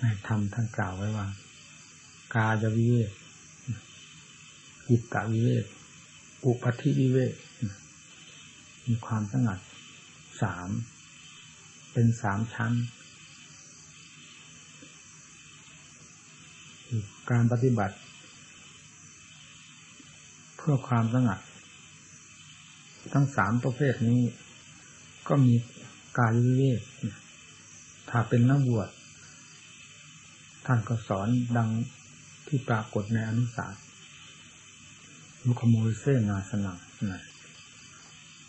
ในธรรมท่านกล่าวไว้ว่า กายวิเวกจิตตวิเวกอุปธิวิเวกมีความสงัดสามเป็นสามชั้นการปฏิบัติ เพื่อความสงัด ทั้งสามประเภทนี้ ก็มีกายวิเวกถ้าเป็นนักบวช ท่านก็สอนดังที่ปรากฏในอนุสาสมุขโมยเส้นาสนังนะ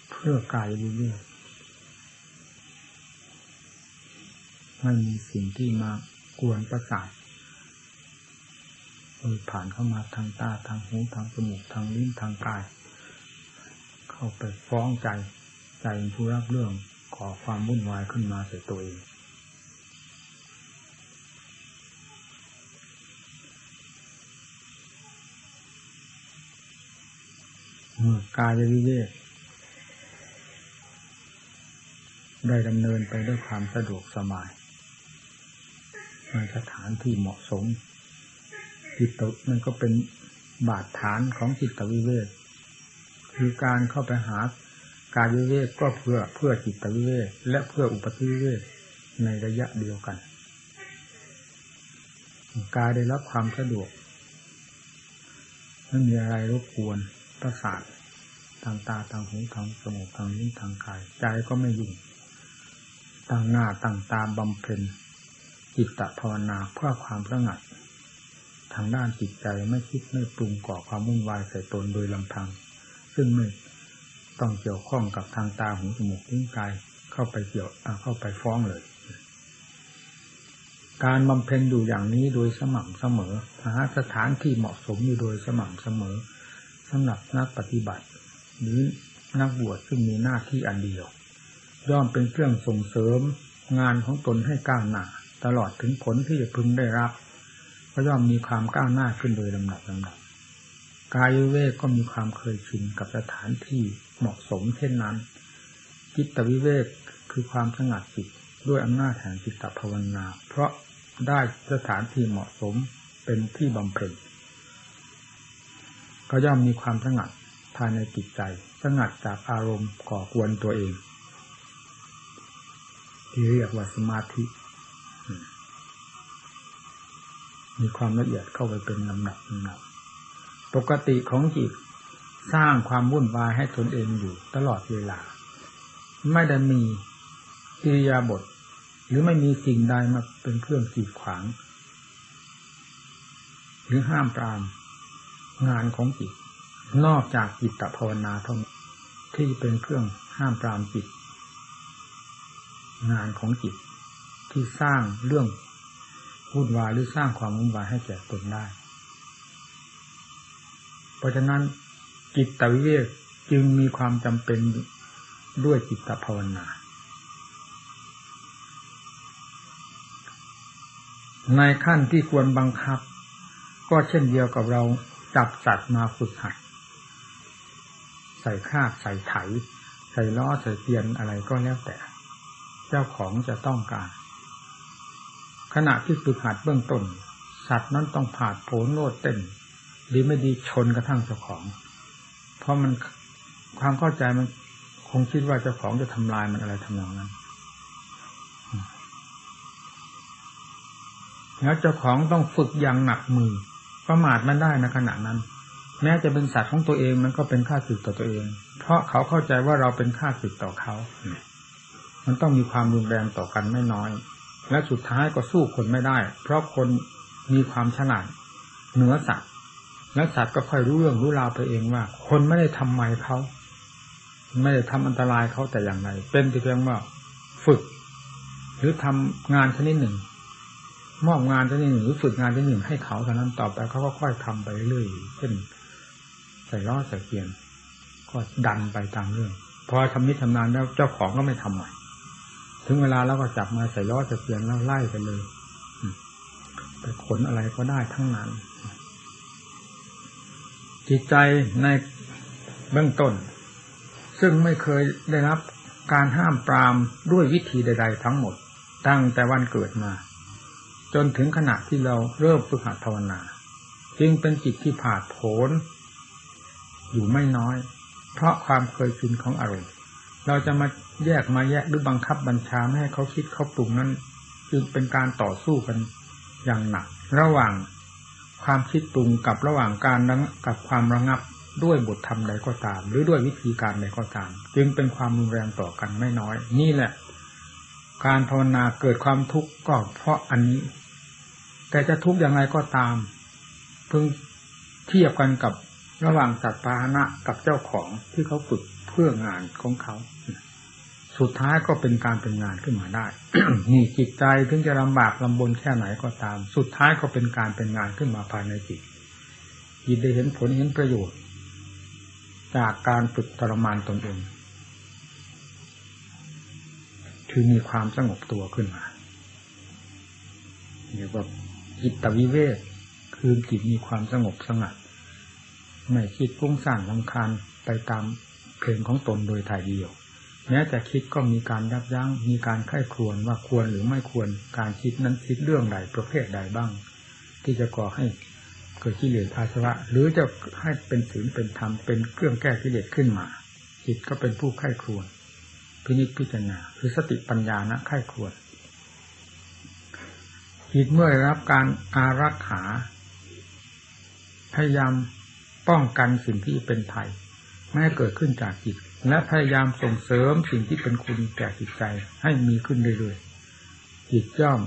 เพื่อกายวิเวกไม่มีสิ่งที่มากวนประสาทโดยผ่านเข้ามาทางตาทางหูทางจมูกทางลิ้นทางกาย เข้าไปฟ้องใจ ใจผู้รับเรื่องขอความวุ่นวายขึ้นมาใส่ตัวเองเมื่อ กายวิเวกได้ดำเนินไปด้วยความสะดวกสบายในสถานที่เหมาะสม จิตตมันก็เป็นบาดฐานของจิตวิเวกคือการเข้าไปหากายวิเวกก็เพื่อเพื่อจิตวิเวกและเพื่ออุปธิวิเวกในระยะเดียวกัน กายได้รับความสะดวกไม่มีอะไรรบกวน ประสาททางตาทางหูทางจมูกทางลิ้นทางกาย ใจก็ไม่ยุ่งตั้งหน้าตั้งตาบำเพ็ญจิตตภาวนาเพื่อความสงัด ทางด้านจิตใจไม่คิดไม่ปรุงก่อความวุ่นวายใส่ตนโดยลำพัง ซึ่งไม่ต้องเกี่ยวข้องกับทางตาหูจมูกลิ้นกายเข้าไปเกี่ยวเข้าไปฟ้องเลย การบำเพ็ญอยู่อย่างนี้โดยสม่ำเสมอหาสถานที่เหมาะสมอยู่โดยสม่ำเสมอ สำหรับนักปฏิบัติ หรือนักบวชซึ่งมีหน้าที่อันเดียว ย่อมเป็นเครื่องส่งเสริมงานของตนให้ก้าวหน้า ตลอดถึงผลที่จะพึงได้รับ ก็ย่อมมีความก้าวหน้าขึ้นโดยลำดับลำดับกายเวกก็มีความเคยชินกับสถานที่เหมาะสมเช่นนั้น จิตวิเวกคือความสงัดจิตด้วยอำนาจแห่งจิตภาวนา เพราะได้สถานที่เหมาะสมเป็นที่บำเพ็ญ ก็ย่อมมีความสงัดภายในจิตใจสงัดจากอารมณ์ก่อกวนตัวเอง ที่เรียกว่าสมาธิ มีความละเอียดเข้าไปเป็นลำดับลำดับปกติของจิตสร้างความวุ่นวายให้ตนเองอยู่ตลอดเวลา ไม่ได้มีกิริยาบท หรือไม่มีสิ่งใดมาเป็นเครื่องขีดขวาง หรือห้ามปราม งานของจิต นอกจากจิตตภาวนาเท่านั้นที่เป็นเครื่องห้ามปรามจิต งานของจิต ที่สร้างเรื่องวุ่นวายหรือสร้างความวุ่นวายให้แก่ตนได้ เพราะฉะนั้นจิตตวิเวกจึงมีความจำเป็นด้วยจิตตภาวนา ในขั้นที่ควรบังคับ ก็เช่นเดียวกับเรา จับสัตว์มาฝึกหัด ใส่คาดใส่ไถ ใส่ล้อใส่เตียนอะไรก็แล้วแต่ เจ้าของจะต้องการ ขณะที่ฝึกหัดเบื้องต้น สัตว์นั้นต้องผ่าโผนโลดเต้นดีไม่ดีชนกระทั่งเจ้าของ เพราะมันความเข้าใจมันคงคิดว่าเจ้าของจะทำลายมันอะไรทำนองนั้น แล้วเจ้าของต้องฝึกอย่างหนักมือ ประมาทมันได้ในขณะนั้น แม้จะเป็นสัตว์ของตัวเองมันก็เป็นค่าสึกต่อตัวเอง เพราะเขาเข้าใจว่าเราเป็นค่าสึกต่อเขา มันต้องมีความรุนแรงต่อกันไม่น้อย และสุดท้ายก็สู้คนไม่ได้ เพราะคนมีความฉลาดเหนือสัตว์และสัตว์ก็ค่อยรู้เรื่องรู้ราวไปเองว่า คนไม่ได้ทำไมเขาไม่ได้ทำอันตรายเขาแต่อย่างไรเป็นเพียงว่าฝึก หรือทำงานชนิดหนึ่ง มอบงานชนิดหนึ่งหรือฝึกงานชนิดหนึ่งให้เขาเท่านั้นต่อไปเขาก็ค่อยทำไปเรื่อยเช่นใส่ล้อใส่เกียนก็ดันไปตามเรื่อง พอทำนิทำนานแล้วเจ้าของก็ไม่ทำใหม่ถึงเวลาแล้วก็จับมาใส่ล้อใส่เกียนแล้วไล่ไปเลยไปขนอะไรก็ได้ทั้งนั้น จิตใจในเบื้องต้น ซึ่งไม่เคยได้รับการห้ามปรามด้วยวิธีใด ๆ ทั้งหมด ตั้งแต่วันเกิดมา จนถึงขณะที่เราเริ่มฝึกหัดภาวนา จึงเป็นจิตที่ผาดโผนอยู่ไม่น้อย เพราะความเคยชินของอารมณ์เราจะมาแยกมาแยกหรือบังคับบัญชาไม่ให้เขาคิดเขาปรุงนั้น จึงเป็นการต่อสู้กันอย่างหนัก ระหว่างความคิดปรุงกับระหว่างการกับความระงับด้วยบทธรรมใดก็ตาม หรือด้วยวิธีการใดก็ตาม จึงเป็นความรุนแรงต่อกันไม่น้อย นี่แหละ การภาวนาเกิดความทุกข์ก็เพราะอันนี้ แต่จะทุกข์อย่างไรก็ตาม เพิ่งเทียบกันกับระหว่างสัตว์ปาหนะกับเจ้าของที่เขาฝึกเพื่องานของเขา สุดท้ายก็เป็นการเป็นงานขึ้นมาได้ นี่จิตใจถึงจะลำบากลำบนแค่ไหนก็ตาม สุดท้ายก็เป็นการเป็นงานขึ้นมาภายในจิตจิตได้เห็นผลเห็นประโยชน์ จากการฝึกทรมานตนเอง คือมีความสงบตัวขึ้นมาเรียกว่าจิตวิเวกคือจิตมีความสงบสงัดไม่คิดพุ่งสั่นลำคาญไปตามเพลงของตนโดยถ่ายเดียว แม้แต่คิดก็มีการยับยั้ง มีการไข้ครวนว่าควรหรือไม่ควร การคิดนั้นคิดเรื่องใดประเภทใดบ้าง ที่จะก่อให้เกิดกิเลสอาสวะ หรือจะให้เป็นศีลเป็นธรรมเป็นเครื่องแก้กิเลสขึ้นมา จิตก็เป็นผู้ไข้ครวน พินิจพิจารณาคือสติปัญญานะไข้ควนจิตเมื่อได้รับการอารักขาพยายามป้องกันสิ่งที่เป็นภัยไม่ให้เกิดขึ้นจากจิต และพยายามส่งเสริมสิ่งที่เป็นคุณแก่จิตใจให้มีขึ้นเรื่อยๆจิตย่อม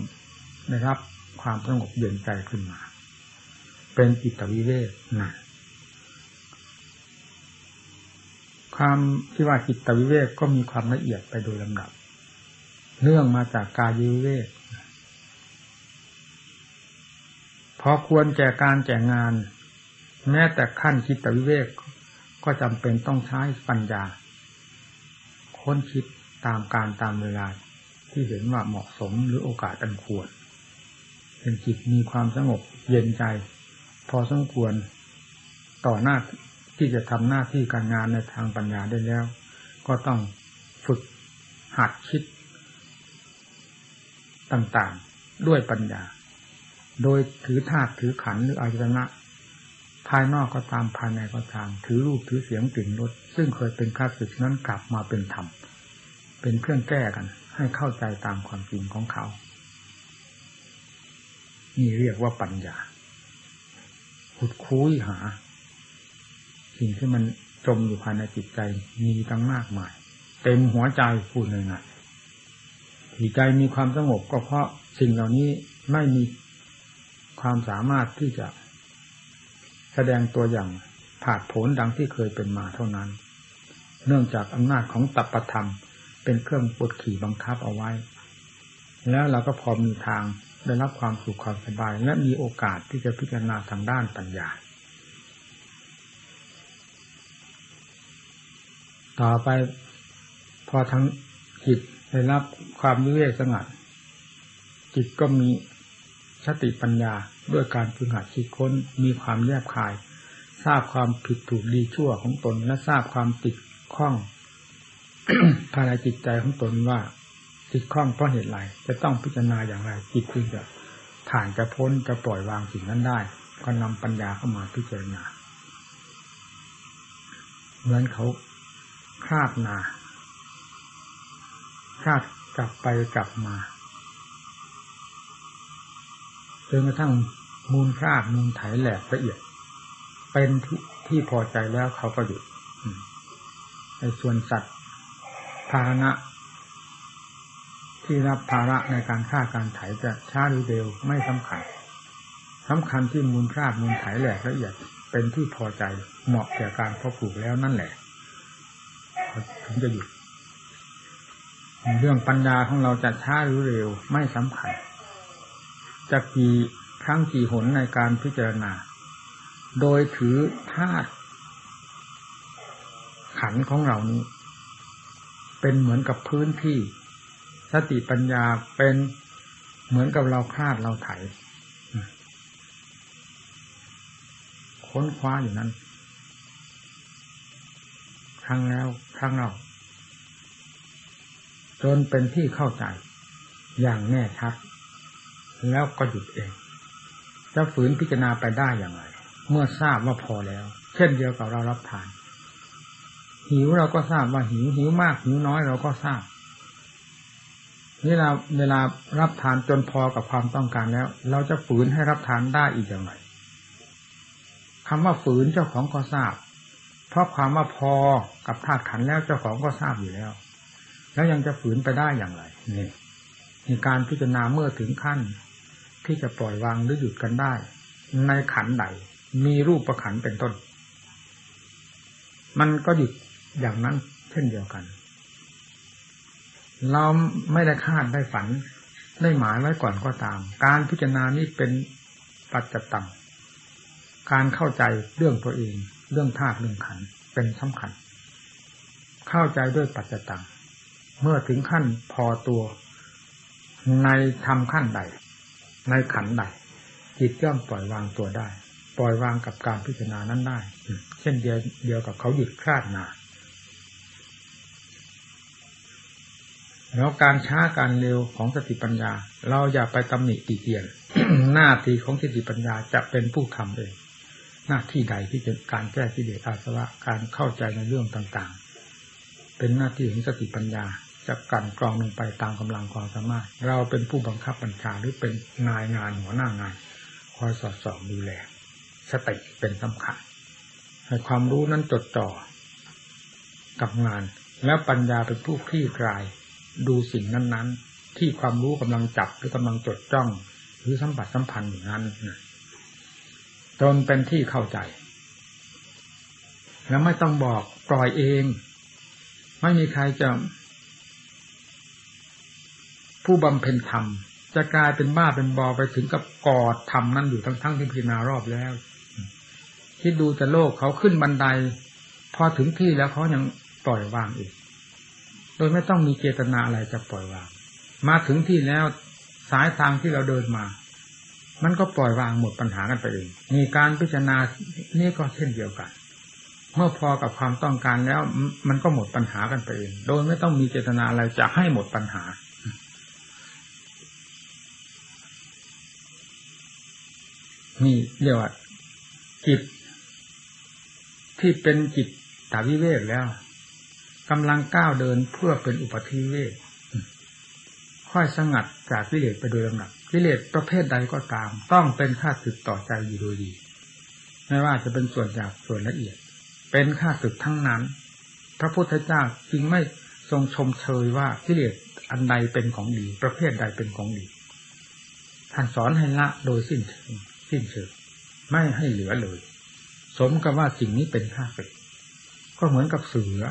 ได้รับ ความสงบเย็นใจขึ้นมา เป็นจิตวิเวกนะ ความที่ว่าจิตวิเวกก็มีความละเอียดไปโดยลำดับ เนื่องมาจากกายวิเวกพอควรแก่การแก่งาน แม้แต่ขั้นคิดตวิเวกก็จำเป็นต้องใช้ปัญญา ค้นคิดตามการตามเวลาที่เห็นว่าเหมาะสมหรือโอกาสอันควรเป็นจิตมีความสงบเย็นใจ พอสมควรต่อหน้า ที่จะทำหน้าที่การงานในทางปัญญาได้แล้ว ก็ต้องฝึกหัดคิดต่างๆด้วยปัญญา โดยถือธาตุถือขันหรืออายตนะภายนอกก็ตามภายในก็ตาม ถือรูปถือเสียงกลิ่นรสซึ่งเคยเป็นข้าศึกนั้นกลับมาเป็นธรรมเป็นเครื่องแก้กัน ให้เข้าใจตามความจริงของเขา นี่เรียกว่าปัญญาขุดคุ้ยหา สิ่งที่มันจมอยู่ภายในจิตใจมีตั้งมากมาย เต็มหัวใจพูดเลยนะจิตใจมีความสงบก็เพราะสิ่งเหล่านี้ไม่มีความสามารถที่จะแสดงตัวอย่างผาดผลดังที่เคยเป็นมาเท่านั้น เนื่องจากอำนาจของตัปธรรม เป็นเครื่องปดขี่บังคับเอาไว้ แล้วเราก็พอมีทางได้รับความสุขความสบาย และมีโอกาสที่จะพิจารณาทางด้านปัญญา ต่อไปพอทั้งจิตได้รับความวิเวกสงัด จิตก็มีสติปัญญาด้วยการฝึกหัดคิดค้นมีความแยบคาย ทราบความผิดถูกดีชั่วของตน และทราบความติดข้องภายในจิตใจของตนว่าติดข้องเพราะเหตุไรจะต้องพิจารณาอย่างไร จิตจึงจะผ่านจะพ้นจะปล่อยวางสิ่งนั้นได้ ก็นำปัญญาเข้ามาพิจารณาเหมือนเขา คาดนาคาดกลับไปกลับมาจนกระทั่งมูลคราดมูลไถแหลกละเอียด เป็นที่ที่พอใจแล้วเขาก็หยุดในส่วนสัตว์ภาระ ที่รับภาระในการฆ่าการไถจะช้าหรือเร็วไม่สำคัญสำคัญที่มูลคราดมูลไถแหลกละเอียด เป็นที่พอใจเหมาะแก่การพอปลูกแล้วนั่นแหละ ถึงจะหยุดเรื่องปัญญาของเราจะช้าหรือเร็วไม่สำคัญจะกี่ครั้งกี่หนในการพิจารณา โดยถือธาตุขันของเรานี้ เป็นเหมือนกับพื้นที่ สติปัญญาเป็นเหมือนกับเราคาดเราไถค้นคว้าอยู่นั้น รั้งแล้วครั้งเล่าจนเป็นที่เข้าใจ อย่างแน่ชัด แล้วก็หยุดเอง จะฝืนพิจารณาไปได้อย่างไร เมื่อทราบว่าพอแล้ว เช่นเดียวกับเรารับทาน หิวเราก็ทราบว่าหิวหิวมากหิวน้อยเราก็ทราบเวลาเวลารับทานจนพอกับความต้องการแล้ว เราจะฝืนให้รับทานได้อีกอย่างไรคำว่าฝืนเจ้าของก็ทราบ เพราะความว่าพอกับธาตุขันแล้วเจ้าของก็ทราบอยู่แล้ว แล้วยังจะฝืนไปได้อย่างไรนี่มีการพิจารณาเมื่อถึงขั้น ที่จะปล่อยวางหรือหยุดกันได้ ในขันใดมีรูปประขันเป็นต้น มันก็หยุดอย่างนั้นเช่นเดียวกัน เราไม่ได้คาดได้ฝัน ได้หมายไว้ก่อนก็ตาม การพิจารณานี้เป็นปัจจตังการเข้าใจเรื่องตัวเอง เรื่องธาตุเรื่องขันเป็นสำคัญ เข้าใจด้วยปัจจตังเมื่อถึงขั้นพอตัว ในทำขั้นใด ในขันใด จิตย่อมปล่อยวางตัวได้ ปล่อยวางกับการพิจารณานั้นได้ เช่นเดียวเดียวกับเขาหยุดคลาดนาแล้วการช้าการเร็วของสติปัญญา เราอย่าไปตำหนิตีเตียน หน้าที่ของสติปัญญาจะเป็นผู้ทำเอง หน้าที่ใดที่จะการแก้กิเลสอาสวะการเข้าใจในเรื่องต่างๆ เป็นหน้าที่ของสติปัญญาจะกันกรองลงไปตามกำลังความสามารถ เราเป็นผู้บังคับบัญชาหรือเป็นนายงานหัวหน้างาน คอยสอดส่องดูแลสติเป็นสำคัญให้ความรู้นั้นจดจ่อกับงาน แล้วปัญญาเป็นผู้คลี่คลาย ดูสิ่งนั้น ๆ ที่ความรู้กำลังจับหรือกำลังจดจ้อง หรือสัมผัสสัมพันธ์อย่างนั้น จนเป็นที่เข้าใจ แล้วไม่ต้องบอกปล่อยเอง ไม่มีใครจะ ผู้บำเพ็ญธรรม จะกลายเป็นบ้าเป็นบอไปถึงกับกอดธรรมนั่นอยู่ทั้งทั้งที่พิจารณารอบแล้วคิดดูจะโลกเขาขึ้นบันได พอถึงที่แล้วเขายังปล่อยวางอีก โดยไม่ต้องมีเจตนาอะไรจะปล่อยวาง มาถึงที่แล้วสายทางที่เราเดินมา มันก็ปล่อยวางหมดปัญหากันไปเองมีการพิจารณานี่ก็เช่นเดียวกัน เมื่อพอกับความต้องการแล้ว มันก็หมดปัญหากันไปเอง โดยไม่ต้องมีเจตนาอะไรจะให้หมดปัญหา นี่เรียกว่าจิตที่เป็นจิตตาวิเวกแล้วกำลังก้าวเดินเพื่อเป็นอุปธิเวกค่อยสงัดจากวิเลสไปโดยลำดับ วิเลสประเภทใดก็ตาม ต้องเป็นค่าศึกต่อใจอยู่โดยดี ไม่ว่าจะเป็นส่วนหยาบส่วนละเอียด เป็นค่าศึกทั้งนั้น พระพุทธเจ้าจึงไม่ทรงชมเชยว่าวิเลสอันใดเป็นของดี ประเภทใดเป็นของดีท่านสอนให้ละโดยสิ้นเชิงสิ้นเชิงไม่ให้เหลือเลย สมกับว่าสิ่งนี้เป็นข้าศึกก็เหมือนกับเสือ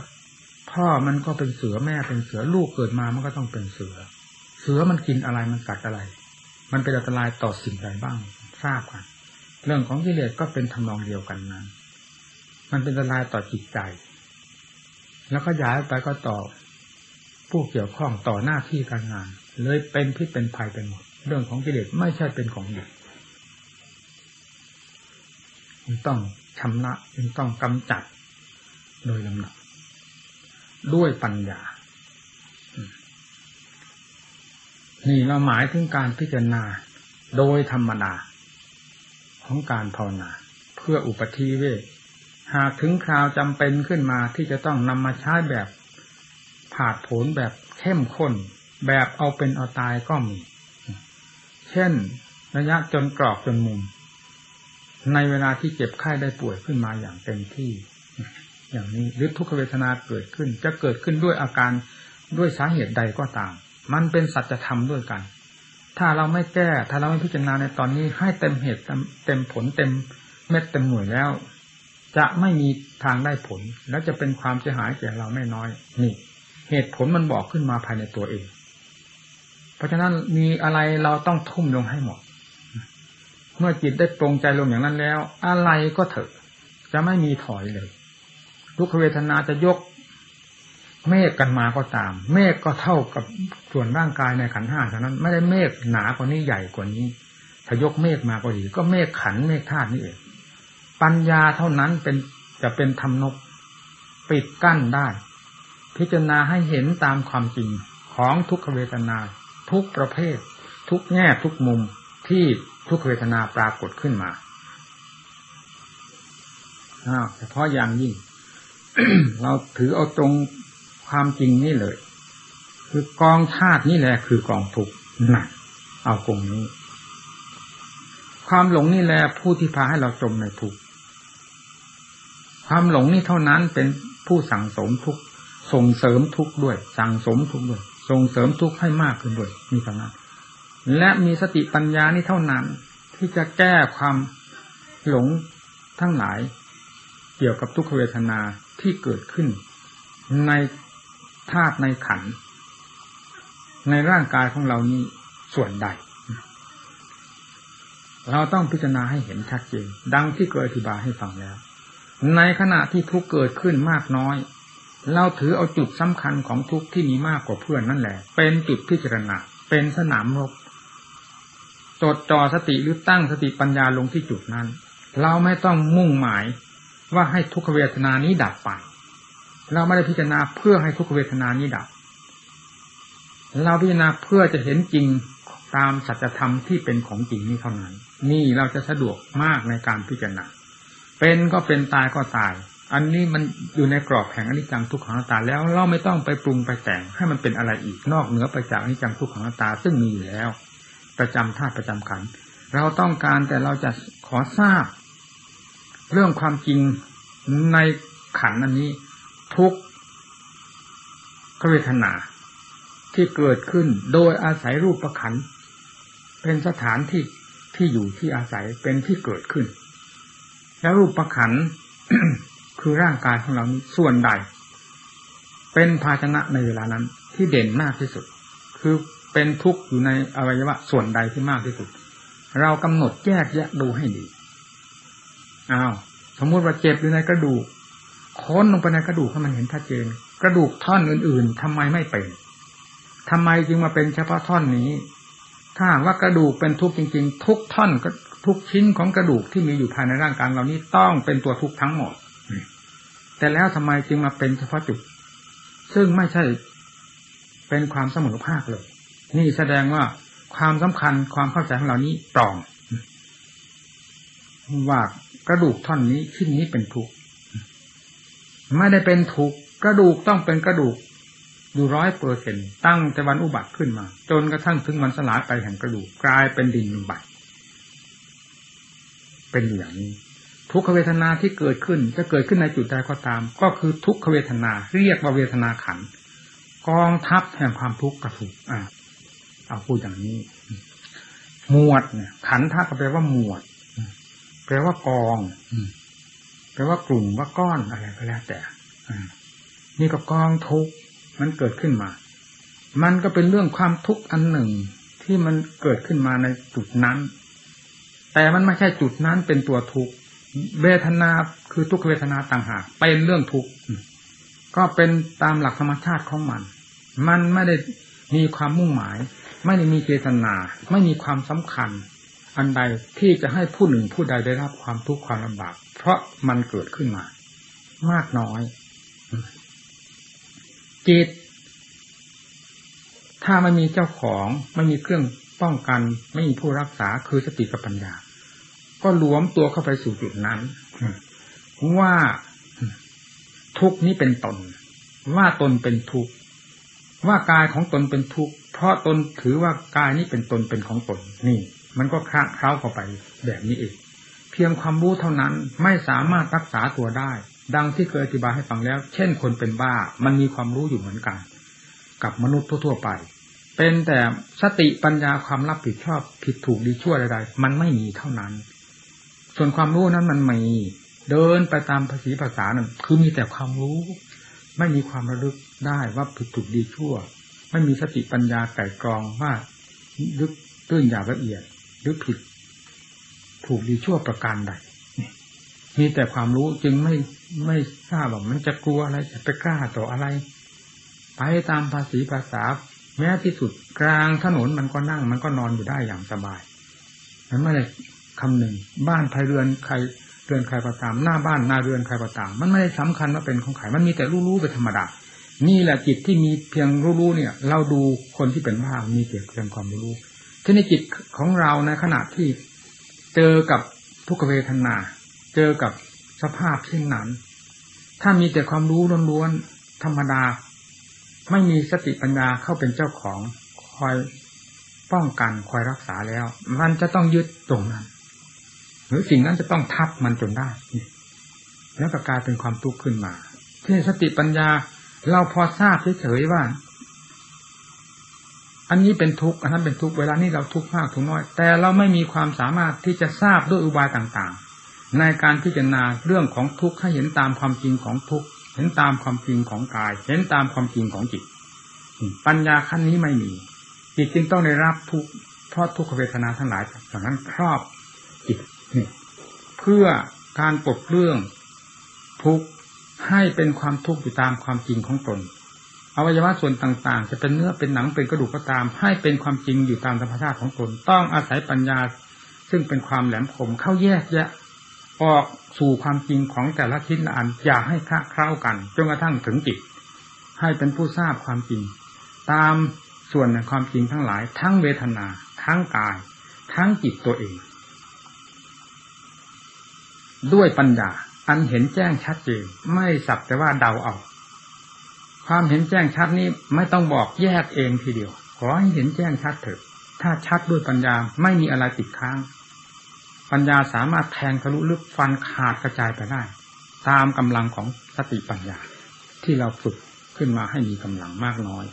พ่อมันก็เป็นเสือแม่เป็นเสือลูกเกิดมามันก็ต้องเป็นเสือ เสือมันกินอะไรมันกัดอะไร มันเป็นอันตรายต่อสิ่งใดบ้าง ทราบกัน เรื่องของกิเลสก็เป็นทำนองเดียวกันนั้น มันเป็นอันตรายต่อจิตใจ แล้วก็ย้ายไปก็ต่อ ผู้เกี่ยวข้องต่อหน้าที่การงาน เลยเป็นพิษเป็นภัยเป็นหมด เรื่องของกิเลสไม่ใช่เป็นของดีมันต้องชำระมันต้องกำจัดโดยลำดับด้วยปัญญา นี่เราหมายถึงการพิจารณาโดยธรรมดาของการภาวนา เพื่ออุปธิเวทหากถึงคราวจำเป็นขึ้นมาที่จะต้องนำมาใช้แบบผาดผลแบบเข้มข้น แบบเอาเป็นเอาตายก็มี เช่น ระยะจนกรอบจนมุม ในเวลาที่เจ็บไข้ได้ป่วยขึ้นมาอย่างเต็มที่ อย่างนี้หรือทุกขเวทนาเกิดขึ้น จะเกิดขึ้นด้วยอาการด้วยสาเหตุใดก็ตาม มันเป็นสัจธรรมด้วยกัน ถ้าเราไม่แก้ ถ้าเราไม่พิจารณาในตอนนี้ ให้เต็มเหตุเต็มผลเต็มเม็ดเต็มหน่วยแล้ว จะไม่มีทางได้ผล แล้วจะเป็นความเสียหายแก่เราไม่น้อย นี่ เหตุผลมันบอกขึ้นมาภายในตัวเอง เพราะฉะนั้นมีอะไรเราต้องทุ่มลงให้หมด เมื่อจิตได้ตรงใจลงอย่างนั้นแล้ว อะไรก็เถอะ จะไม่มีถอยเลยทุกเวทนาจะยก เมฆกันมาก็ตาม เมฆก็เท่ากับส่วนร่างกายในขันห้าเท่านั้น ไม่ได้เมฆหนากว่านี้ใหญ่กว่านี้ถ้ายกเมฆมาก็ดีก็เมฆขันเมฆธาตุนี่เองปัญญาเท่านั้นเป็นจะเป็นธรรมนกปิดกั้นได้ พิจารณาให้เห็นตามความจริงของทุกขเวทนา ทุกประเภท ทุกแง่ทุกมุมที่ทุกเวทนาปรากฏขึ้นมาเฉพาะอย่างยิ่ง เราถือเอาตรง ความจริงนี่เลย คือกองธาตุนี่แหละคือกองทุกข์หนักเอากงนี้ ความหลงนี่แหละผู้ที่พาให้เราจมในทุกข์ความหลงนี่เท่านั้นเป็นผู้สั่งสมทุกข์ส่งเสริมทุกข์ด้วย สั่งสมทุกข์ด้วย ส่งเสริมทุกข์ให้มากขึ้นด้วยมีเท่านั้นและมีสติปัญญานี่เท่านั้น ที่จะแก้ความหลงทั้งหลาย เกี่ยวกับทุกขเวทนาที่เกิดขึ้น ใน ธาตุในขัน ในร่างกายของเรานี้ส่วนใด เราต้องพิจารณาให้เห็นชัดเจนดังที่เคยอธิบายให้ฟังแล้ว ในขณะที่ทุกเกิดขึ้นมากน้อย เราถือเอาจุดสำคัญของทุกที่มีมากกว่าเพื่อนนั่นแหละ เป็นจุดพิจารณาเป็นสนามรบจดจ่อสติหรือตั้งสติปัญญาลงที่จุดนั้น เราไม่ต้องมุ่งหมายว่าให้ทุกขเวทนานี้ดับไป เราไม่ได้พิจารณาเพื่อให้ทุกขเวทนานี้ดับ เราพิจารณาเพื่อจะเห็นจริงตามสัจธรรมที่เป็นของจริงนี้เท่านั้น นี่เราจะสะดวกมากในการพิจารณา เป็นก็เป็นตายก็ตาย อันนี้มันอยู่ในกรอบแห่งอนิจจังทุกขังตาแล้วเราไม่ต้องไปปรุงไปแต่งให้มันเป็นอะไรอีกนอกเหนือไปจากอนิจจังทุกขังตาซึ่งมีอยู่แล้ว ประจำธาตุประจำขัน เราต้องการแต่เราจะขอทราบ เรื่องความจริงในขันอันนี้ ทุกขเวทนาที่เกิดขึ้นโดยอาศัยรูปประขันเป็นสถานที่ที่อยู่ที่อาศัยเป็นที่เกิดขึ้น แล้วรูปประขันคือร่างกายของเรานี้ส่วนใด เป็นภาชนะในเวลานั้น ที่เด่นมากที่สุด คือเป็นทุกข์อยู่ในอวัยวะส่วนใดที่มากที่สุด เรากำหนดแยกแยะดูให้ดีอ้าวสมมติว่าเจ็บอยู่ในกระดูก ค้นลงไปในกระดูกให้มันเห็นชัดเจน กระดูกท่อนอื่น ๆทำไมไม่เป็นทำไมจึงมาเป็นเฉพาะท่อนนี้ ถ้าว่ากระดูกเป็นทุกข์จริง ๆ ทุกท่อนทุกชิ้นของกระดูกที่มีอยู่ภายในร่างกายเรานี้ต้องเป็นตัวทุกข์ทั้งหมดแต่แล้วทำไมจึงมาเป็นเฉพาะจุด ซึ่งไม่ใช่เป็นความเสมอภาคเลย นี่แสดงว่าความสำคัญความเข้าใจของเรานี้ปลอมว่ากระดูกท่อนนี้ชิ้นนี้เป็นทุกข์ ไม่ได้เป็นทุกกระดูกต้องเป็นกระดูกอยู่ร้อยเปอร์เซ็นตั้งแต่วันอุบัติขึ้นมา จนกระทั่งถึงวันสลายไปแห่งกระดูกกลายเป็นดินบัตเป็นอย่างนี้ ทุกขเวทนาที่เกิดขึ้นจะเกิดขึ้นในจุดใดก็ตาม ก็คือทุกขเวทนาเรียกว่าเวทนาขันกองทัพแห่งความทุกข์กระถูกอ่าเอาพูดอย่างนี้ หมวดเนี่ย ขันทัพแปลว่าหมวด แปลว่ากอง แปลว่ากลุ่มว่าก้อนอะไรก็แล้วแต่นี่ก็กองทุกข์มันเกิดขึ้นมา มันก็เป็นเรื่องความทุกข์อันหนึ่งที่มันเกิดขึ้นมาในจุดนั้น แต่มันไม่ใช่จุดนั้นเป็นตัวทุกข์เวทนาคือทุกเวทนาต่างหากเป็นเรื่องทุกข์ก็เป็นตามหลักธรรมชาติของมัน มันไม่ได้มีความมุ่งหมาย ไม่ได้มีเจตนา ไม่มีความสำคัญ อันใดที่จะให้ผู้หนึ่งผู้ใดได้รับความทุกข์ความลำบาก เพราะมันเกิดขึ้นมา มากน้อย จิต ถ้าไม่มีเจ้าของไม่มีเครื่องป้องกัน ไม่มีผู้รักษาคือสติกับปัญญา ก็หลวมตัวเข้าไปสู่จุดนั้นว่าทุกนี้เป็นตน ว่าตนเป็นทุกว่ากายของตนเป็นทุกเพราะตนถือว่ากายนี้เป็นตนเป็นของตนนี่ มันก็คลาเคล้าเข้าไปแบบนี้เองเพียงความรู้เท่านั้นไม่สามารถรักษาตัวได้ ดังที่เคยอธิบายให้ฟังแล้ว เช่นคนเป็นบ้า มันมีความรู้อยู่เหมือนกัน กับมนุษย์ทั่วๆไป เป็นแต่สติปัญญาความรับผิดชอบผิดถูกดีชั่วใดๆมันไม่มีเท่านั้น ส่วนความรู้นั้นมันมีเดินไปตามภาษีภาษานั้นคือมีแต่ความรู้ ไม่มีความระลึกได้ว่าผิดถูกดีชั่ว ไม่มีสติปัญญาไก่กรองว่าลึกตื้นอย่างละเอียด หรือผิด ถูกดีชั่วประการใดมีแต่ความรู้จึงไม่ไม่ทราบว่ามันจะกลัวอะไรจะไปกล้าต่ออะไร ไปตามภาษีภาษา แม้ที่สุดกลางถนนมันก็นั่ง มันก็นอนอยู่ได้อย่างสบายมันไม่ได้คำหนึ่งบ้านใครเรือนใครเรือนใครประตามหน้าบ้านหน้าเรือนใครประตาม มันไม่ได้สำคัญว่าเป็นของใครมันมีแต่รู้ๆเป็นธรรมดา นี่แหละจิตที่มีเพียงรู้ๆเนี่ย เราดูคนที่เป็นบ้ามีเพียงความรู้ ที่ในจิตของเราในขณะที่เจอกับทุกเวทนา เจอกับสภาพเช่นนั้น ถ้ามีแต่ความรู้ล้วนๆธรรมดา ไม่มีสติปัญญาเข้าเป็นเจ้าของคอยป้องกันคอยรักษาแล้ว มันจะต้องยึดตรงนั้น หรือสิ่งนั้นจะต้องทับมันจนได้ แล้วก็กลายเป็นความทุกข์ขึ้นมาที่สติปัญญาเราพอทราบเฉยๆว่า อันนี้เป็นทุกข์อันนั้นเป็นทุกข์เวลานี้เราทุกข์มากทุกน้อย แต่เราไม่มีความสามารถที่จะทราบด้วยอุบายต่างๆ ในการพิจารณาเรื่องของทุกข์ให้เห็นตามความจริงของทุกข์เห็นตามความจริงของกาย เห็นตามความจริงของจิต ปัญญาขั้นนี้ไม่มี จิตจึงต้องได้รับทุกเพราะทุกขเวทนาทั้งหลายดังนั้นครอบจิตนี่เพื่อการปลดเรื่องทุกขให้เป็นความทุกข์อยู่ตามความจริงของตน อวัยวะส่วนต่างๆ จะเป็นเนื้อเป็นหนังเป็นกระดูกก็ตาม ให้เป็นความจริงอยู่ตามธรรมชาติของตน ต้องอาศัยปัญญา ซึ่งเป็นความแหลมคมเข้าแยกแยะออกสู่ความจริงของแต่ละชิ้นละอันอย่าให้คละเคล้ากันจนกระทั่งถึงจิตให้เป็นผู้ทราบความจริง ตามส่วนในความจริงทั้งหลาย ทั้งเวทนา ทั้งกาย ทั้งจิตตัวเอง ด้วยปัญญาอันเห็นแจ้งชัดเจนไม่สักแต่ว่าเดาเอา ความเห็นแจ้งชัดนี้ไม่ต้องบอกแยกเองทีเดียว ขอให้เห็นแจ้งชัดเถิดถ้าชัดด้วยปัญญาไม่มีอะไรติดค้าง ปัญญาสามารถแทงทะลุลึกฟันขาดกระจายไปได้ ตามกำลังของสติปัญญา ที่เราฝึกขึ้นมาให้มีกำลังมากน้อย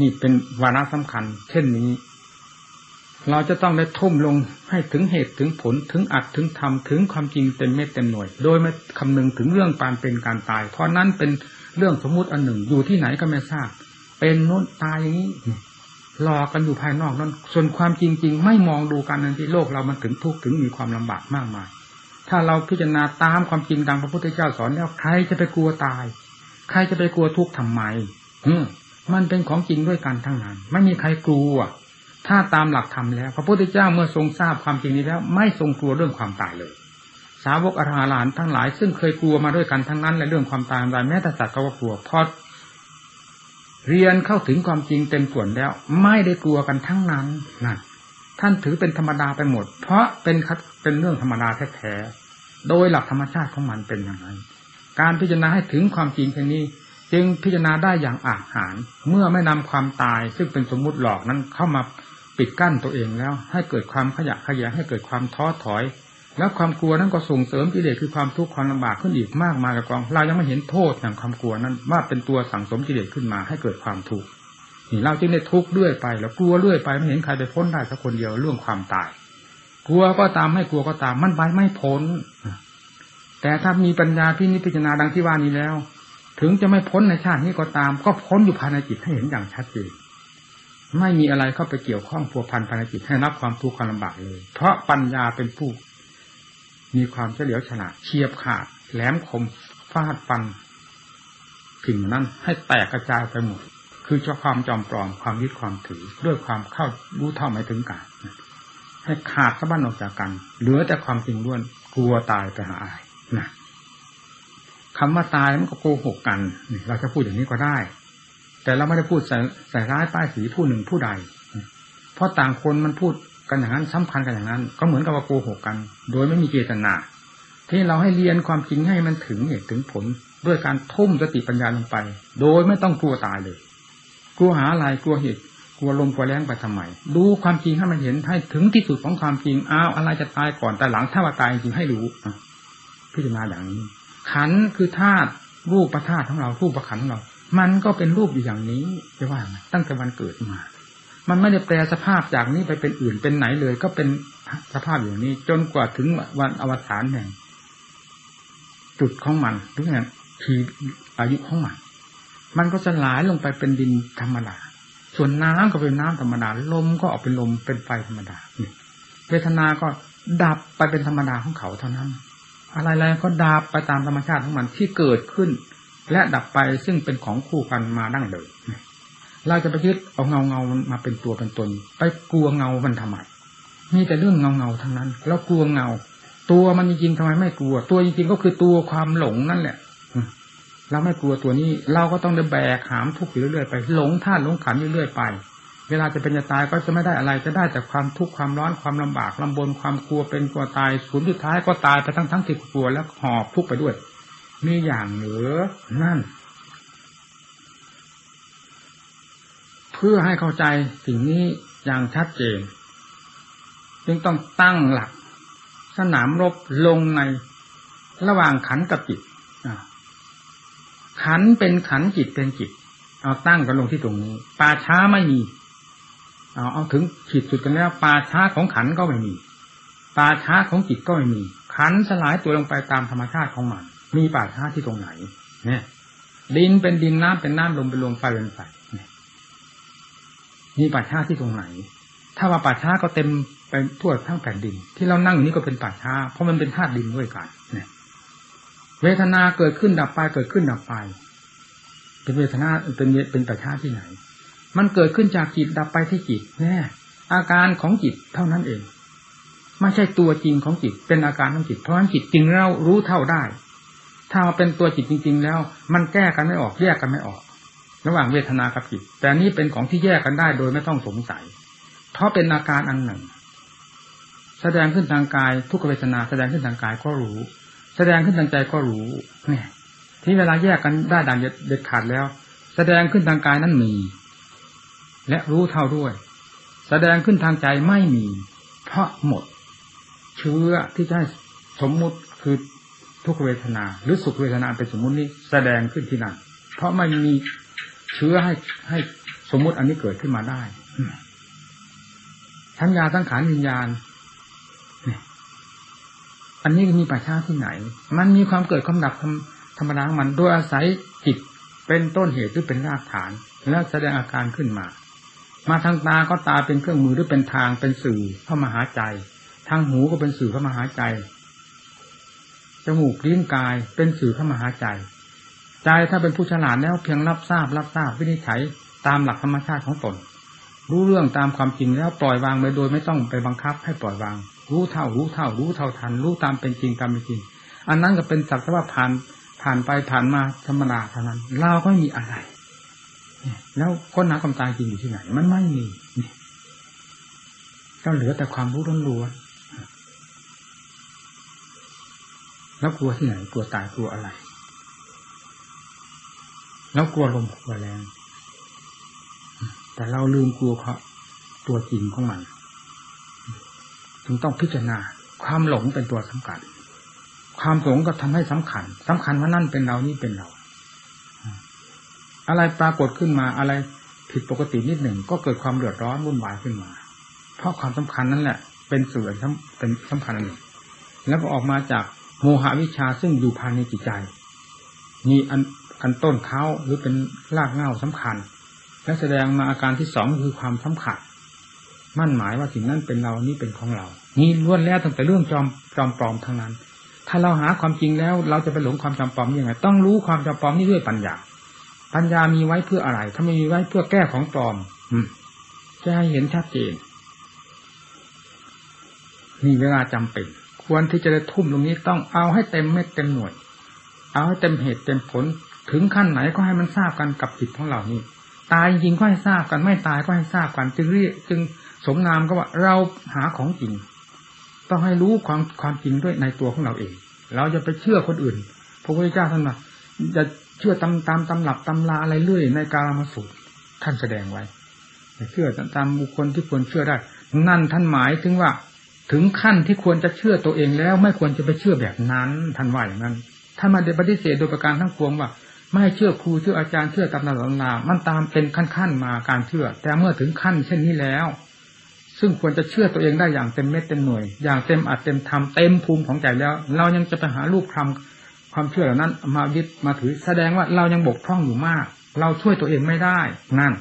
นี่เป็นวาระสำคัญ เช่นนี้ เราจะต้องได้ทุ่มลงให้ถึงเหตุถึงผลถึงอัดถึงทำถึงความจริงเต็มเม็ดเต็มหน่วย โดยไม่คำนึงถึงเรื่องการเป็นการตาย เพราะนั้นเป็น เรื่องสมมุติอันหนึ่ง อยู่ที่ไหนก็ไม่ทราบ เป็นโน้นตายอย่างนี้รอกันอยู่ภายนอกนั้น ส่วนความจริง ๆ ไม่มองดูกันในที่โลกเรามันถึงทุกข์ถึงมีความลำบากมากมาย ถ้าเราพิจารณาตามความจริงดังพระพุทธเจ้าสอนแล้วใครจะไปกลัวตาย ใครจะไปกลัวทุกข์ทำไมอืมันเป็นของจริงด้วยกันทั้งนั้น ไม่มีใครกลัว ถ้าตามหลักธรรมแล้ว พระพุทธเจ้าเมื่อทรงทราบความจริงนี้แล้ว ไม่ทรงกลัวเรื่องความตายเลย สาวกอรหันทั้งหลาย ซึ่งเคยกลัวมาด้วยกันทั้งนั้นในเรื่องความตายอะไรแม้แต่สัตว์ก็กลัวพอเรียนเข้าถึงความจริงเต็มส่วนแล้ว ไม่ได้กลัวกันทั้งนั้นนั่นท่านถือเป็นธรรมดาไปหมด เพราะเป็นเป็นเรื่องธรรมดาแท้ๆโดยหลักธรรมชาติของมันเป็นอย่างนั้นการพิจารณาให้ถึงความจริงเช่นนี้ จึงพิจารณาได้อย่างอาหาร เมื่อไม่นำความตายซึ่งเป็นสมมุติหลอกนั้นเข้ามาปิดกั้นตัวเองแล้ว ให้เกิดความขยะขยะให้เกิดความท้อถอย แล้วความกลัวนั้นก็ส่งเสริมกิเลสคือความทุกข์ความลำบากขึ้นอีกมากมายกับกอง เรายังไม่เห็นโทษอย่งความกลัวนั้น ว่าเป็นตัวสั่งสมกิเลสขึ้นมาให้เกิดความทุกข์นี่เราจึงได้ทุกข์เรื่อยไปแล้วกลัวเรื่อยไปไม่เห็นใครไปพ้นได้สักคนเดียวเรื่องความตาย กลัวก็ตามไม่กลัวก็ตามมันไปไม่พ้นแต่ถ้ามีปัญญาที่นิพพานาดังที่ว่านี้แล้ว ถึงจะไม่พ้นในชาตินี้ก็ตาม ก็พ้นอยู่ภายในจิตให้เห็นอย่างชัดเจนไม่มีอะไรเข้าไปเกี่ยวข้องพัวพันภายในจิตให้รับความทุกข์ความลำบากเลย เพราะปัญญาเป็นผู้ มีความเฉลียวฉลาดเฉียบขาด แหลมคมฟาดฟันสิ่งนั้นให้แตกกระจายไปหมด คือเจ้าความจอมปลอมความยึดความถือ ด้วยความเข้ารู้เท่าไม่ถึงการให้ขาดสะบั้นออกจากกัน เหลือแต่ความจริงล้วนกลัวตายไปหาอายนะคำว่าตายมันก็โกหกกันเราจะพูดอย่างนี้ก็ได้ แต่เราไม่ได้พูดใส่ใส่ร้ายป้ายสีผู้หนึ่งผู้ใด เพราะต่างคนมันพูด กันอย่างนั้นสัมพันธ์กันอย่างนั้น ก็เหมือนกับว่าโกหกกัน โดยไม่มีเจตนา ที่เราให้เรียนความจริงให้มันถึงเหตุถึงผล ด้วยการทุ่มสติปัญญาลงไป โดยไม่ต้องกลัวตายเลย กลัวหาอะไรกลัวเหตุกลัวลมกลัวแรงไปทำไมดูความจริงให้มันเห็นให้ถึงที่สุดของความจริงอ้าวอะไรจะตายก่อนแต่หลังถ้าว่าตายจริงให้รู้พิจารณาอย่างนี้ ขันคือธาตุรูปประธาตุของเรารูปประขันของเรา มันก็เป็นรูปอยู่อย่างนี้จะว่าตั้งแต่วันเกิดมา มันไม่ได้แปลสภาพจากนี้ไปเป็นอื่นเป็นไหนเลย ก็เป็นสภาพอย่างนี้ จนกว่าถึงวันอวสานแห่งจุดของมันหรือแห่งทีอายุของมัน มันก็จะหลายลงไปเป็นดินธรรมดาส่วนน้ำก็เป็นน้ำธรรมดาลมก็ออกเป็นลมเป็นไฟธรรมดาเวทนาก็ดับไปเป็นธรรมดาของเขาเท่านั้น อะไรๆก็ดับไปตามธรรมชาติของมันที่เกิดขึ้น และดับไปซึ่งเป็นของคู่กันมาดั้งเดิม เราจะไปยึดเอาเงาเงามาเป็นตัวเป็นตน ไปกลัวเงามันทำไมมีแต่เรื่องเงาเงาทั้งนั้น แล้วกลัวเงา ตัวมันจริงๆทำไมไม่กลัว ตัวจริงๆก็คือตัวความหลงนั่นแหละเราไม่กลัวตัวนี้ เราก็ต้องเดินแบกหามทุกข์อยู่เรื่อยๆไปหลงท่าหลงขันเรื่อยๆไป เวลาจะเป็นจะตายก็จะไม่ได้อะไรจะได้แต่ความทุกข์ความร้อนความลำบากลำบนความกลัวเป็นกลัวตายผลสุดท้ายก็ตายไปทั้งทั้งที่กลัวแล้วหอบทุกข์ไปด้วยมีอย่างเหนือนั่น เพื่อให้เข้าใจสิ่งนี้อย่างชัดเจน จึงต้องตั้งหลัก สนามรบลงในระหว่างขันกับจิตขันเป็นขันจิตเป็นจิต เอาตั้งกันลงที่ตรงนี้ ป่าช้าไม่มีเอาเอาถึงขีดสุดกันแล้วป่าช้าของขันก็ไม่มีป่าช้าของจิตก็ไม่มี ขันสลายตัวลงไปตามธรรมชาติของมัน มีป่าช้าที่ตรงไหน เนี่ย ดินเป็นดินน้ำเป็นน้ำลมเป็นลมไฟเป็นไฟ มีป่าช้าที่ตรงไหน ถ้าว่าป่าช้าก็เต็มไปทั่วทั้งแผ่นดิน ที่เรานั่งอยู่นี้ก็เป็นป่าช้า เพราะมันเป็นธาตุดินด้วยกันเนี่ยเวทนาเกิดขึ้นดับไปเกิดขึ้นดับไป เป็นเวทนาเป็นเป็นป่าช้าที่ไหน มันเกิดขึ้นจากจิตดับไปที่จิตแน่อาการของจิตเท่านั้นเอง ไม่ใช่ตัวจริงของจิต เป็นอาการของจิต เพราะฉะนั้นจิตจริงเรารู้เท่าได้ ถ้ามาเป็นตัวจิตจริง ๆ แล้ว มันแก้กันไม่ออกแยกกันไม่ออก ระหว่างเวทนากับจิต แต่นี้เป็นของที่แยกกันได้โดยไม่ต้องสงสัย เพราะเป็นอาการอันหนึ่ง แสดงขึ้นทางกายทุกเวทนา แสดงขึ้นทางกายก็รู้ แสดงขึ้นทางใจก็รู้เนี่ยที่เวลาแยกกันได้ดังเด็ดขาดแล้ว แสดงขึ้นทางกายนั้นมี และรู้เท่าด้วย แสดงขึ้นทางใจไม่มี เพราะหมด เชื้อที่จะสมมุติคือทุกเวทนา หรือสุขเวทนาเป็นสมมุตินี้แสดงขึ้นที่นั่นเพราะไม่มี เชื้อให้ให้สมมุติอันนี้เกิดขึ้นมาได้ทั้งยาทั้งขานวิญญาณอันนี้มีปัจฉาที่ไหน มันมีความเกิดความดับธรรมดาของมันโดยอาศัยจิตเป็นต้นเหตุหรือเป็นรากฐาน แล้วแสดงอาการขึ้นมา มาทางตาก็ตาเป็นเครื่องมือหรือเป็นทางเป็นสื่อเข้ามาหาใจ ทางหูก็เป็นสื่อเข้ามาหาใจจมูกลิ้นกายเป็นสื่อเข้ามาหาใจ ใจถ้าเป็นผู้ฉลาดแล้วเพียงรับทราบรับทราบวินิจฉัยตามหลักธรรมชาติของตน รู้เรื่องตามความจริงแล้วปล่อยวางไปโดยไม่ต้องไปบังคับให้ปล่อยวาง รู้เท่ารู้เท่า รู้เท่าทัน รู้ตามเป็นจริงตามเป็นจริง อันนั้นก็เป็นสักแต่ว่าผ่านผ่านไปผ่านมาธรรมดาเท่านั้น เราก็ไม่มีอะไรแล้วค้นหาความตายจริงอยู่ที่ไหน มันไม่มีนี่ก็เหลือแต่ความรู้ล้วนแล้วกลัวที่ไหนกลัวตายกลัวอะไร แล้วกลัวลมกลัวแรงแต่เราลืมกลัวเขาตัวจริงของมัน จึงต้องพิจารณา ความหลงเป็นตัวสำคัญ ความหลงก็ทำให้สำคัญสำคัญว่านั่นเป็นเรานี่เป็นเรา อะไรปรากฏขึ้นมาอะไรผิดปกตินิดหนึ่ง ก็เกิดความเดือดร้อนวุ่นวายขึ้นมา เพราะความสำคัญนั่นแหละ เป็นส่วนเป็นสำคัญอันหนึ่งแล้วก็ออกมาจากโมหะวิชาซึ่งอยู่ภายในจิตใจ มีอัน อันต้นเขาหรือเป็นรากเหง้าสำคัญ และแสดงมาอาการที่สองคือความสำคัญมั่นหมายว่าสิ่งนั้นเป็นเรานี่เป็นของเรา นี่ล้วนแล้วตั้งแต่เรื่องจอมจอมปลอมทั้งนั้น ถ้าเราหาความจริงแล้ว เราจะไปหลงความจอมปลอมยังไง ต้องรู้ความจอมปลอมนี่ด้วยปัญญา ปัญญามีไว้เพื่ออะไร ถ้าไม่มีไว้เพื่อแก้ของปลอม อืมจะให้เห็นชัดเจนมีเวลาจำเป็น ควรที่จะได้ทุ่มตรงนี้ต้องเอาให้เต็มเม็ดเต็มหน่วย เอาให้เต็มเหตุเต็มผล ถึงขั้นไหนก็ให้มันทราบกันกับจิตของเรานี่ตายจริงก็ให้ทราบกันไม่ตายก็ให้ทราบกัน จึงเรียกจึงสมนามก็ว่าเราหาของจริง ต้องให้รู้ความความจริงด้วยในตัวของเราเอง เราจะไปเชื่อคนอื่นพระพุทธเจ้าท่านว่าจะเชื่อตามตามตำหลับตำลาอะไรเรื่อย ในกาลมาสูตรท่านแสดงไว้เชื่อตามบุคคลที่ควรเชื่อได้ นั่นท่านหมายถึงว่า ถึงขั้นที่ควรจะเชื่อตัวเองแล้ว ไม่ควรจะไปเชื่อแบบนั้นท่านว่าอย่างนั้นท่านมาเดปฏิเสธโดยประการทั้งปวงว่า ไม่เชื่อครูเชื่ออาจารย์เชื่อตำนานตำนามันตามเป็นขั้นๆมาการเชื่อ แต่เมื่อถึงขั้นเช่นนี้แล้ว ซึ่งควรจะเชื่อตัวเองได้อย่างเต็มเม็ดเต็มหน่วย อย่างเต็มอัดเต็มทำเต็มภูมิของใจแล้ว เรายังจะไปหารูปคำความเชื่อเหล่านั้นมายึดมาถือ แสดงว่าเรายังบกพร่องอยู่มาก เราช่วยตัวเองไม่ได้นั่น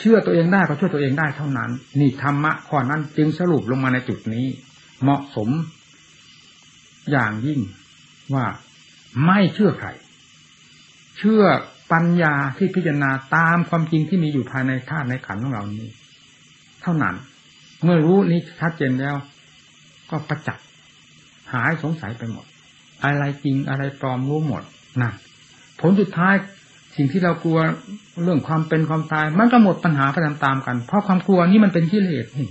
เชื่อตัวเองได้ก็ช่วยตัวเองได้เท่านั้น นี่ธรรมะข้อนั้นจึงสรุปลงมาในจุดนี้ เหมาะสม อย่างยิ่งว่าไม่เชื่อใคร เชื่อปัญญาที่พิจารณาตามความจริงที่มีอยู่ภายในธาตุในขันของเรานี้ เท่านั้น เมื่อรู้นี้ชัดเจนแล้ว ก็ประจักษ์หายสงสัยไปหมด อะไรจริงอะไรปลอมรู้หมดนะผลสุดท้ายสิ่งที่เรากลัวเรื่องความเป็นความตาย มันก็หมดปัญหาไปตามๆกัน เพราะความกลัวนี่มันเป็นกิเลสนี่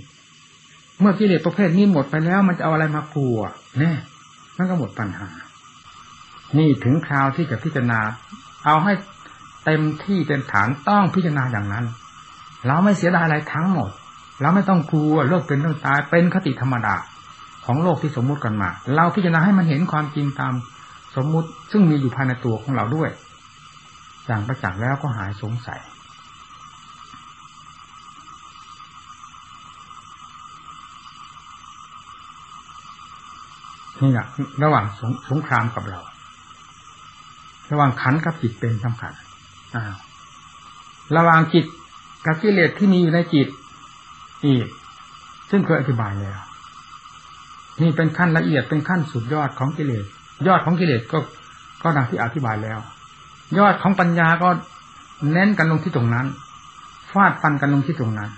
เมื่อกิเลสประเภทนี้หมดไปแล้ว มันจะเอาอะไรมากลัวเนี่ยมันก็หมดปัญหา นี่ถึงคราวที่จะพิจารณา เอาให้เต็มที่เต็มฐานต้องพิจารณาอย่างนั้น เราไม่เสียดายอะไรทั้งหมด เราไม่ต้องกลัวโลกเป็นเรื่องตายเป็นคติธรรมดาของโลกที่สมมุติกันมา เราพิจารณาให้มันเห็นความจริงตามสมมุติซึ่งมีอยู่ภายในตัวของเราด้วยอย่างประจักษ์แล้วก็หายสงสัย นี่แหละระหว่างสงสงครามกับเรา ระหว่างขันกับจิตเป็นสำคัญระหว่างจิตกับกิเลสที่มีอยู่ในจิตอีก ซึ่งเคยอธิบายแล้ว นี่เป็นขั้นละเอียดเป็นขั้นสุดยอดของกิเลส ยอดของกิเลสก็ก็ดังที่อธิบายแล้ว ยอดของปัญญาก็เน้นกันลงที่ตรงนั้น ฟาดฟันกันลงที่ตรงนั้น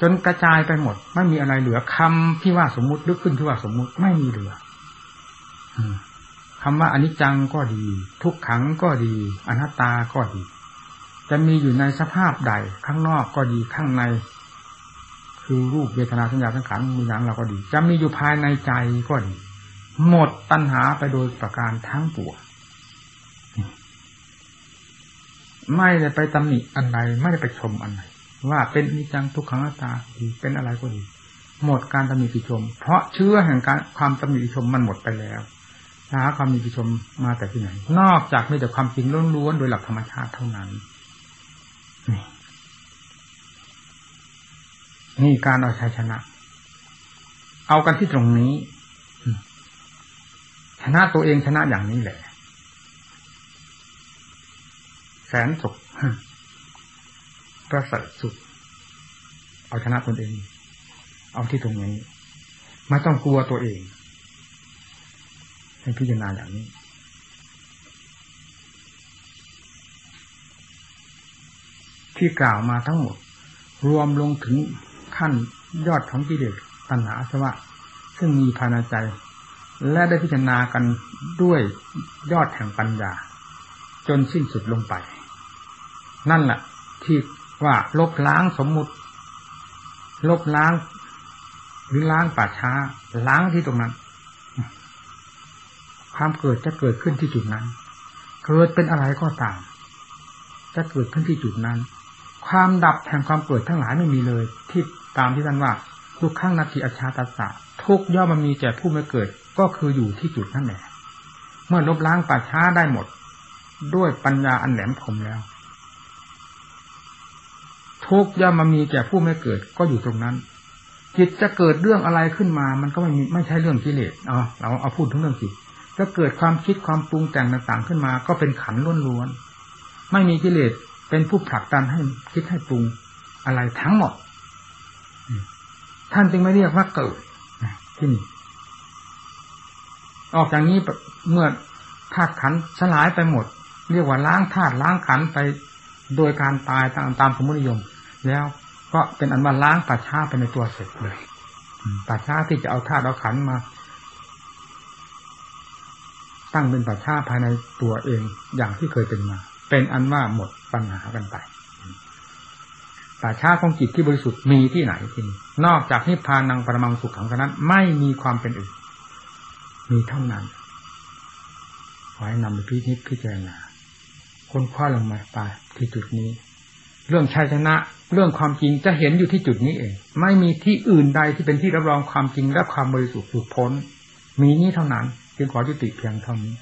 จนกระจายไปหมด ไม่มีอะไรเหลือคำที่ว่าสมมุติลึกขึ้นที่ว่าสมมุติไม่มีเหลือ คำว่าอนิจจังก็ดี ทุกขังก็ดี อนัตตาก็ดี จะมีอยู่ในสภาพใดข้างนอกก็ดีข้างใน คือรูปเวทนาสัญญาสังขารมีอย่างเราก็ดี จะมีอยู่ภายในใจก็ดี หมดตัณหาไปโดยประการทั้งปวงไม่ได้ไปตำหนิอันใดไม่ได้ไปชมอันใดว่าเป็นนิจังทุกขังตาดีเป็นอะไรก็ดี หมดการตำหนิติชม เพราะเชื้อแห่งการความตำหนิติชมมันหมดไปแล้ว หาความมีติชมมาแต่ที่ไหน นอกจากมีแต่ความจริงล้วนๆโดยหลักธรรมชาติเท่านั้นนี่นี่การเอาชัยชนะ เอากันที่ตรงนี้ ชนะตัวเองชนะอย่างนี้แหละ แสนสุขประเสริฐสุด เอาชนะตนเอง เอาที่ตรงนี้ไม่ต้องกลัวตัวเอง ให้พิจารณาอย่างนี้ ที่กล่าวมาทั้งหมด รวมลงถึงขั้นยอดของกิเลสตัณหาสวะ ซึ่งมีภายในใจ และได้พิจารณากันด้วยยอดแห่งปัญญา จนสิ้นสุดลงไป นั่นแหละที่ว่าลบล้างสมมุติ ลบล้าง หรือล้างป่าช้า ล้างที่ตรงนั้น ความเกิดจะเกิดขึ้นที่จุดนั้น เกิดเป็นอะไรก็ตาม จะเกิดขึ้นที่จุดนั้น ความดับแห่งความเกิดทั้งหลายไม่มีเลย ที่ตามที่ท่านว่าทุกขั้งนาทีอาชาตัสสะทุกย่อมมันมีแก่ผู้ไม่เกิดก็คืออยู่ที่จุดนั่นแหละเมื่อลบล้างป่าช้าได้หมด ด้วยปัญญาอันแหลมคมแล้ว ทุกย่อมมามีแก่ผู้ไม่เกิดก็อยู่ตรงนั้นจิตจะเกิดเรื่องอะไรขึ้นมา มันก็ไม่มีไม่ใช่เรื่องกิเลสเอาเราเอาพูดถึงเรื่องจิต จะเกิดความคิดความปรุงแต่งต่างๆขึ้นมา ก็เป็นขันล้วนๆไม่มีกิเลสเป็นผู้ผลักดันให้คิดให้ปรุงอะไรทั้งหมดท่านจึงไม่เรียกว่าเกิดที่นี่ออกจากนี้เมื่อธาตุขันสลายไปหมด เรียกว่าล้างธาตุล้างขันไปโดยการตายตามตามสมมตินิยม แล้วก็เป็นอันว่าล้างป่าช้าไปในตัวเสร็จเลยป่าช้าที่จะเอาธาตุเอาขันมา ตั้งเป็นป่าช้าภายในตัวเองอย่างที่เคยเป็นมา เป็นอันว่าหมดปัญหากันไปป่าช้าของจิตที่บริสุทธิ์มีที่ไหนทีนี่นอกจากนิพพานังปรมังสุขขังนั้น ไม่มีความเป็นอื่น มีเท่านั้นขอให้นำไปพิจิตพิจารณาคนคว้าลงมาตาที่จุดนี้ เรื่องชัยชนะ เรื่องความจริงจะเห็นอยู่ที่จุดนี้เอง ไม่มีที่อื่นใดที่เป็นที่รับรองความจริงและความบริสุทธิ์สุดพ้น มีนี้เท่านั้น จึงขอจุติเพียงเท่านี้